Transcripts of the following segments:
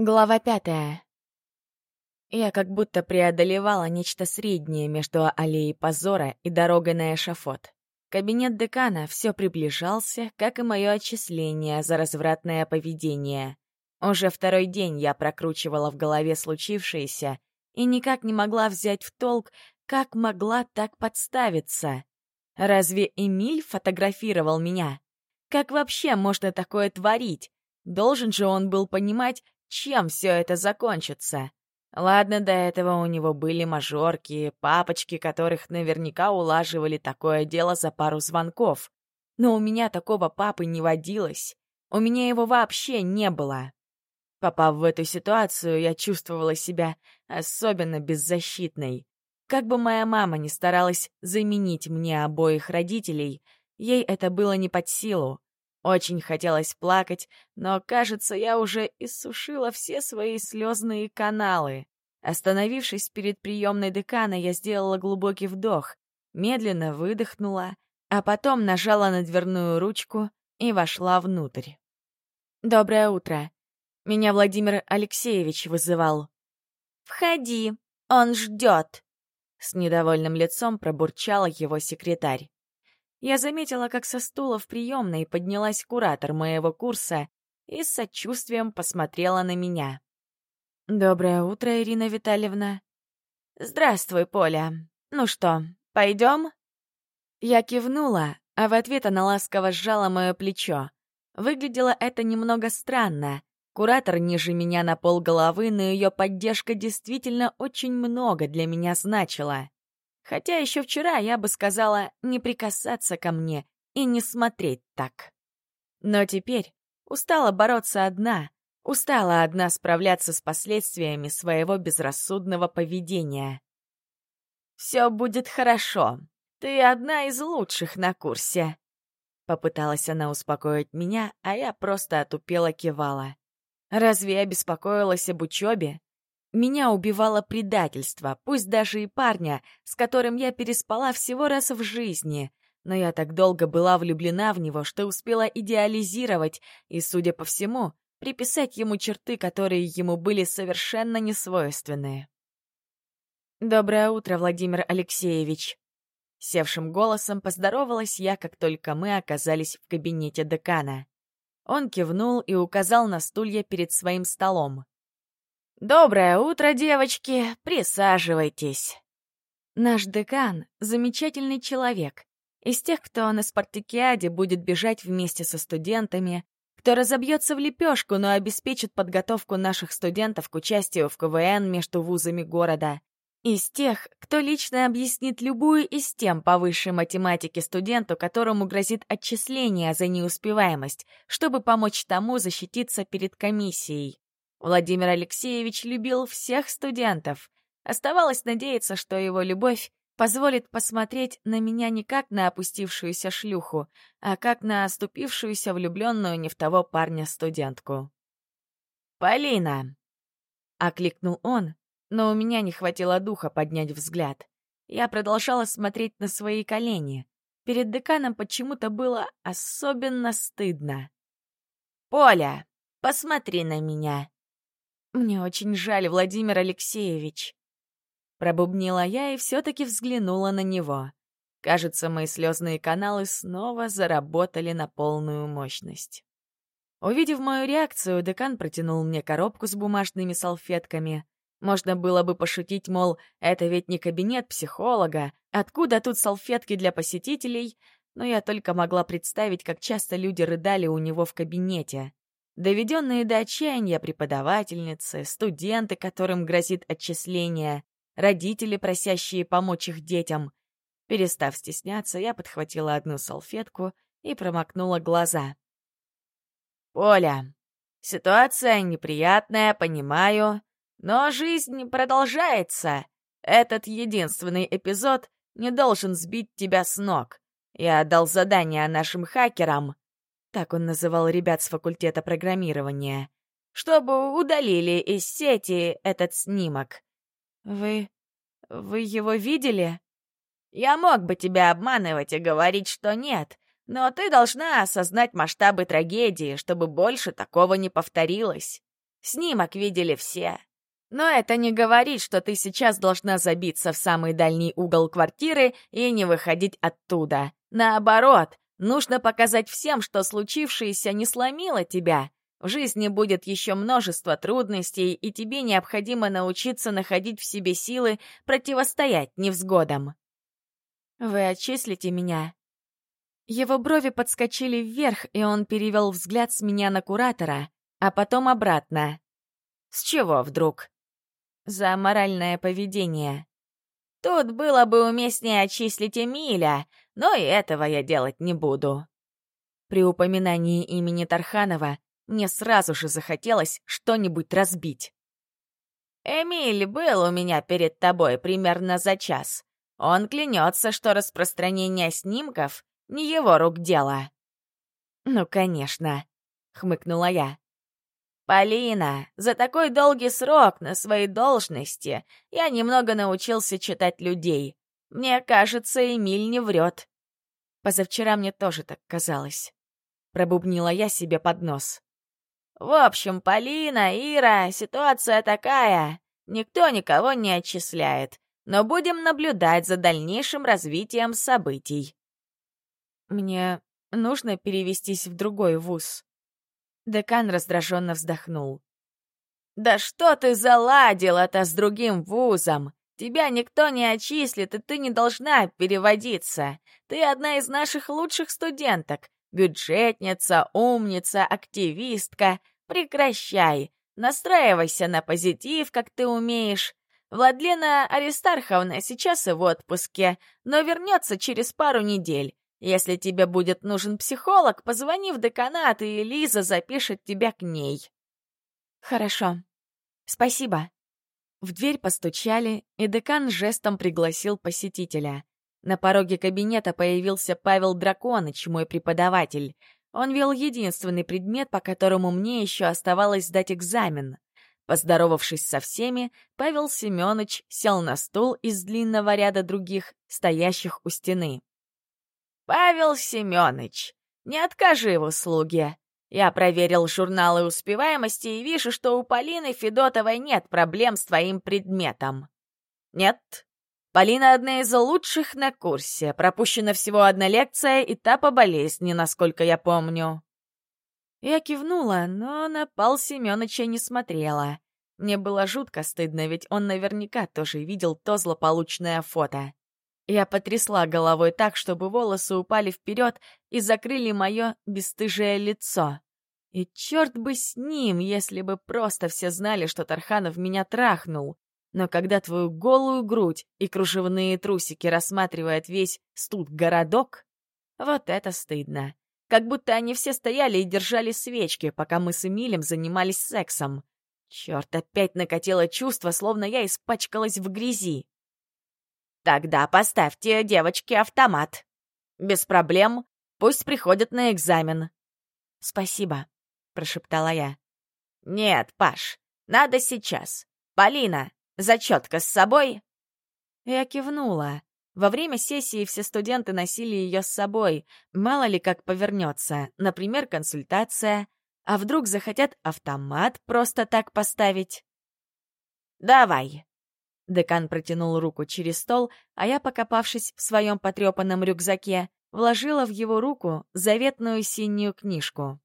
Глава пятая. Я как будто преодолевала нечто среднее между аллеей позора и дорогой на эшафот. Кабинет декана все приближался, как и мое отчисление за развратное поведение. Уже второй день я прокручивала в голове случившееся и никак не могла взять в толк, как могла так подставиться. Разве Эмиль фотографировал меня? Как вообще можно такое творить? Должен же он был понимать, чем все это закончится. Ладно, до этого у него были мажорки, папочки, которых наверняка улаживали такое дело за пару звонков. Но у меня такого папы не водилось. У меня его вообще не было. Попав в эту ситуацию, я чувствовала себя особенно беззащитной. Как бы моя мама ни старалась заменить мне обоих родителей, ей это было не под силу. Очень хотелось плакать, но, кажется, я уже иссушила все свои слезные каналы. Остановившись перед приемной декана, я сделала глубокий вдох, медленно выдохнула, а потом нажала на дверную ручку и вошла внутрь. «Доброе утро. Меня Владимир Алексеевич вызывал». «Входи, он ждет», — с недовольным лицом пробурчала его секретарь. Я заметила, как со стула в приемной поднялась куратор моего курса и с сочувствием посмотрела на меня. «Доброе утро, Ирина Витальевна». «Здравствуй, Поля. Ну что, пойдем?» Я кивнула, а в ответ она ласково сжала мое плечо. Выглядело это немного странно. Куратор ниже меня на пол головы, но ее поддержка действительно очень много для меня значила. Хотя еще вчера я бы сказала не прикасаться ко мне и не смотреть так. Но теперь устала бороться одна, устала одна справляться с последствиями своего безрассудного поведения. «Все будет хорошо. Ты одна из лучших на курсе», Попыталась она успокоить меня, а я просто отупела кивала. Разве я беспокоилась об учебе? Меня убивало предательство, пусть даже и парня, с которым я переспала всего раз в жизни. Но я так долго была влюблена в него, что успела идеализировать и, судя по всему, приписать ему черты, которые ему были совершенно несвойственные. «Доброе утро, Владимир Алексеевич!» Севшим голосом поздоровалась я, как только мы оказались в кабинете декана. Он кивнул и указал на стулья перед своим столом. «Доброе утро, девочки! Присаживайтесь!» Наш декан — замечательный человек. Из тех, кто на спартакиаде будет бежать вместе со студентами, кто разобьется в лепешку, но обеспечит подготовку наших студентов к участию в КВН между вузами города. Из тех, кто лично объяснит любую из тем по высшей математике студенту, которому грозит отчисление за неуспеваемость, чтобы помочь тому защититься перед комиссией. Владимир Алексеевич любил всех студентов. Оставалось надеяться, что его любовь позволит посмотреть на меня не как на опустившуюся шлюху, а как на оступившуюся влюбленную не в того парня-студентку. «Полина!» — окликнул он, но у меня не хватило духа поднять взгляд. Я продолжала смотреть на свои колени. Перед деканом почему-то было особенно стыдно. «Поля, посмотри на меня!» «Мне очень жаль, Владимир Алексеевич». Пробубнила я и все-таки взглянула на него. Кажется, мои слезные каналы снова заработали на полную мощность. Увидев мою реакцию, декан протянул мне коробку с бумажными салфетками. Можно было бы пошутить, мол, это ведь не кабинет психолога, откуда тут салфетки для посетителей, но я только могла представить, как часто люди рыдали у него в кабинете. Доведенные до отчаяния преподавательницы, студенты, которым грозит отчисление, родители, просящие помочь их детям. Перестав стесняться, я подхватила одну салфетку и промокнула глаза. «Поля, ситуация неприятная, понимаю, но жизнь продолжается. Этот единственный эпизод не должен сбить тебя с ног. Я отдал задание нашим хакерам так он называл ребят с факультета программирования, чтобы удалили из сети этот снимок. Вы... вы его видели? Я мог бы тебя обманывать и говорить, что нет, но ты должна осознать масштабы трагедии, чтобы больше такого не повторилось. Снимок видели все. Но это не говорит, что ты сейчас должна забиться в самый дальний угол квартиры и не выходить оттуда. Наоборот, нужно показать всем, что случившееся не сломило тебя. В жизни будет еще множество трудностей, и тебе необходимо научиться находить в себе силы противостоять невзгодам. Вы отчислите меня? Его брови подскочили вверх, и он перевел взгляд с меня на куратора, а потом обратно. С чего вдруг? За моральное поведение. Тут было бы уместнее отчислить Эмиля, но и этого я делать не буду. При упоминании имени Тарханова мне сразу же захотелось что-нибудь разбить. «Эмиль был у меня перед тобой примерно за час. Он клянется, что распространение снимков — не его рук дело». «Ну, конечно», — хмыкнула я. «Полина, за такой долгий срок на своей должности я немного научился читать людей. Мне кажется, Эмиль не врет». Позавчера мне тоже так казалось. Пробубнила я себе под нос. «В общем, Полина, Ира, ситуация такая. Никто никого не отчисляет, но будем наблюдать за дальнейшим развитием событий». «Мне нужно перевестись в другой вуз», Декан раздраженно вздохнул. «Да что ты заладил это с другим вузом? Тебя никто не отчислит, и ты не должна переводиться. Ты одна из наших лучших студенток. Бюджетница, умница, активистка. Прекращай. Настраивайся на позитив, как ты умеешь. Владлена Аристарховна сейчас и в отпуске, но вернется через пару недель. Если тебе будет нужен психолог, позвони в деканат, и Лиза запишет тебя к ней». «Хорошо. Спасибо». В дверь постучали, и декан жестом пригласил посетителя. На пороге кабинета появился Павел Драконыч, мой преподаватель. Он вел единственный предмет, по которому мне еще оставалось сдать экзамен. Поздоровавшись со всеми, Павел Семенович сел на стул из длинного ряда других, стоящих у стены. «Павел Семёныч, не откажи в услуге. Я проверил журналы успеваемости и вижу, что у Полины Федотовой нет проблем с твоим предметом». «Нет?» Полина одна из лучших на курсе. Пропущена всего одна лекция этапа болезни, насколько я помню. Я кивнула, но на Пал Семёныча не смотрела. Мне было жутко стыдно, ведь он наверняка тоже видел то злополучное фото. Я потрясла головой так, чтобы волосы упали вперед и закрыли мое бесстыжее лицо. И черт бы с ним, если бы просто все знали, что Тарханов меня трахнул. Но когда твою голую грудь и кружевные трусики рассматривает весь студ-городок, вот это стыдно. Как будто они все стояли и держали свечки, пока мы с Эмилем занимались сексом. Черт, опять накатило чувство, словно я испачкалась в грязи. Тогда поставьте девочке автомат. Без проблем. Пусть приходят на экзамен. Спасибо, прошептала я. Нет, Паш, надо сейчас. Полина, зачетка с собой? Я кивнула. Во время сессии все студенты носили ее с собой. Мало ли как повернется. Например, консультация. А вдруг захотят автомат просто так поставить? «Давай», Декан протянул руку через стол, а я, покопавшись в своем потрепанном рюкзаке, вложила в его руку заветную синюю книжку.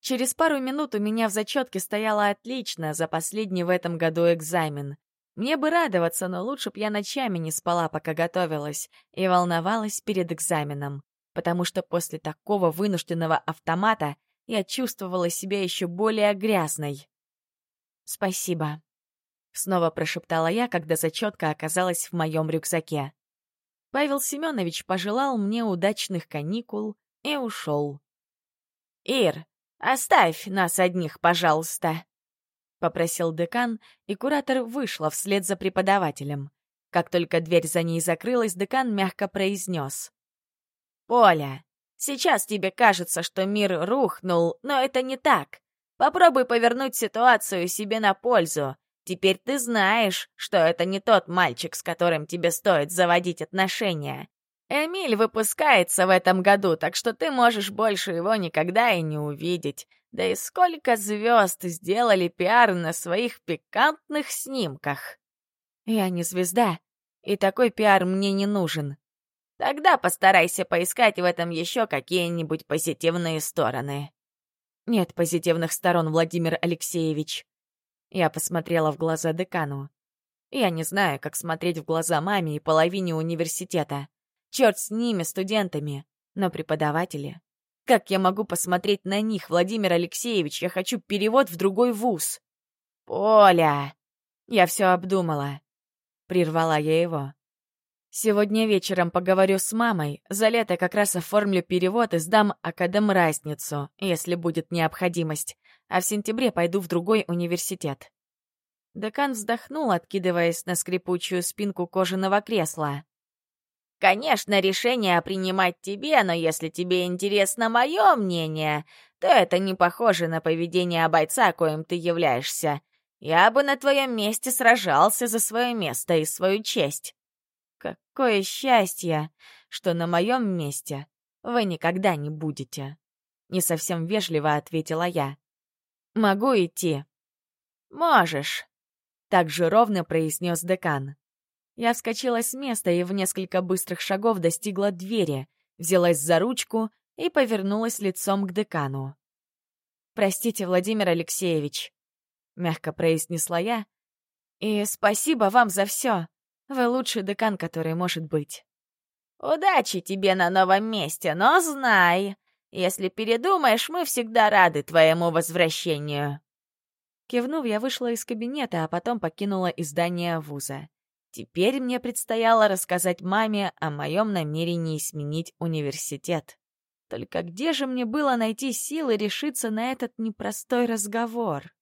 Через пару минут у меня в зачетке стояло отлично за последний в этом году экзамен. Мне бы радоваться, но лучше б я ночами не спала, пока готовилась, и волновалась перед экзаменом, потому что после такого вынужденного автомата я чувствовала себя еще более грязной. «Спасибо», Снова прошептала я, когда зачетка оказалась в моем рюкзаке. Павел Семенович пожелал мне удачных каникул и ушел. «Ир, оставь нас одних, пожалуйста», — попросил декан, и куратор вышла вслед за преподавателем. Как только дверь за ней закрылась, декан мягко произнес. «Поля, сейчас тебе кажется, что мир рухнул, но это не так. Попробуй повернуть ситуацию себе на пользу. Теперь ты знаешь, что это не тот мальчик, с которым тебе стоит заводить отношения. Эмиль выпускается в этом году, так что ты можешь больше его никогда и не увидеть. Да и сколько звезд сделали пиар на своих пикантных снимках. Я не звезда, и такой пиар мне не нужен. Тогда постарайся поискать в этом еще какие-нибудь позитивные стороны. Нет позитивных сторон, Владимир Алексеевич. Я посмотрела в глаза декану. Я не знаю, как смотреть в глаза маме и половине университета. Черт с ними, студентами. Но преподаватели... Как я могу посмотреть на них, Владимир Алексеевич? Я хочу перевод в другой вуз. Поля! Я все обдумала. Прервала я его. Сегодня вечером поговорю с мамой, за лето как раз оформлю перевод и сдам академ разницу, если будет необходимость, а в сентябре пойду в другой университет. Декан вздохнул, откидываясь на скрипучую спинку кожаного кресла. «Конечно, решение принимать тебе, но если тебе интересно мое мнение, то это не похоже на поведение бойца, коим ты являешься. Я бы на твоем месте сражался за свое место и свою честь. Какое счастье, что на моем месте вы никогда не будете. Не совсем вежливо ответила я. Могу идти? Можешь. Так же ровно произнес декан. Я вскочила с места и в несколько быстрых шагов достигла двери, взялась за ручку и повернулась лицом к декану. «Простите, Владимир Алексеевич», — мягко произнесла я, — «и спасибо вам за все. Вы лучший декан, который может быть. Удачи тебе на новом месте, но знай, если передумаешь, мы всегда рады твоему возвращению. Кивнув, я вышла из кабинета, а потом покинула издание вуза. Теперь мне предстояло рассказать маме о моем намерении сменить университет. Только где же мне было найти силы решиться на этот непростой разговор?